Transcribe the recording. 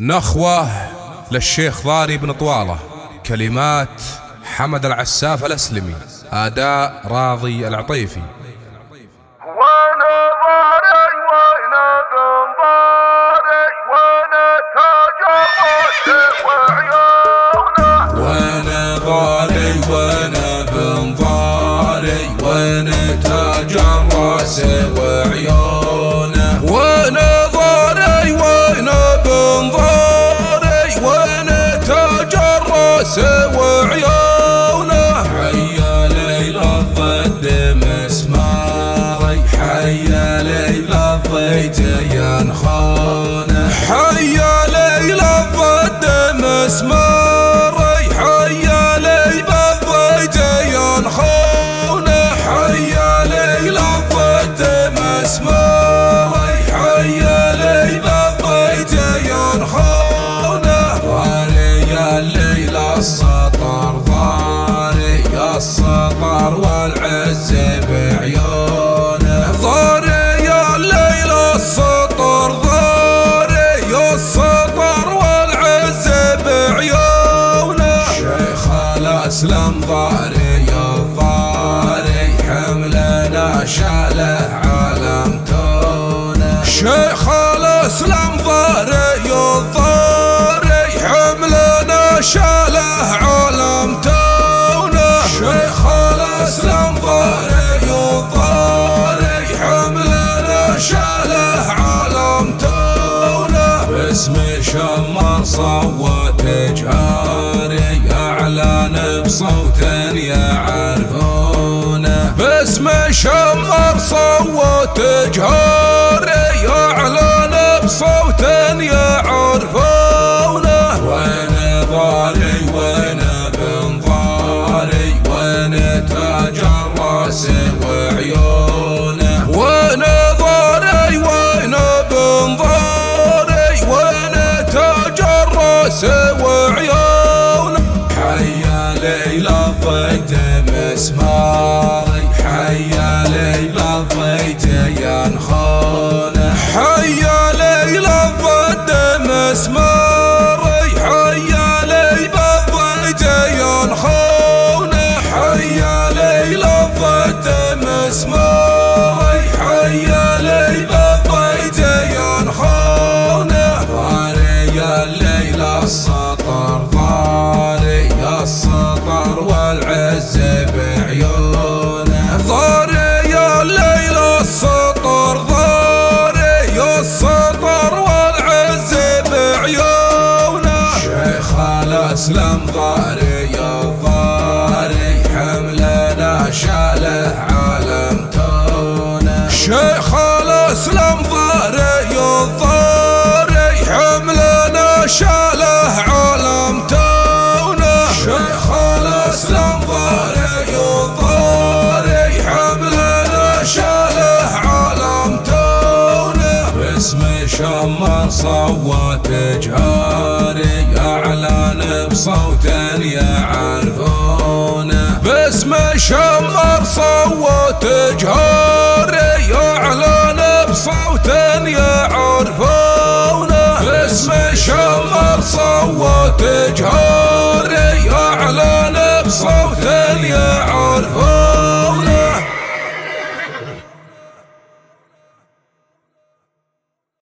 نخوة للشيخ ضاري بن طوالة. كلمات حمد العساف الأسلمي. أداء راضي العطيفي. وأنا ضاري وأنا بن ضاري وأنا تاج الراس السطر الاسلم ضاري الضاري حملنا شاله علمتونه باسم شمر صوت جهاري اعلان بصوت يعرفونه. باسم شمر صوت جهاري اعلان بصوت يعرفونه. تاج الراس وعيونه وين ضاري وين بن ضاري وين الراس وعيونه؟ حيا ليل الضيت مسماري الاسلم ضاري شما صوت جهاري اعلان بصوت يعرفونه باسم شمر صوت جهاري اعلان بصوت يعرفونه باسم شمر صوت جهاري اعلان بصوت يعرفونه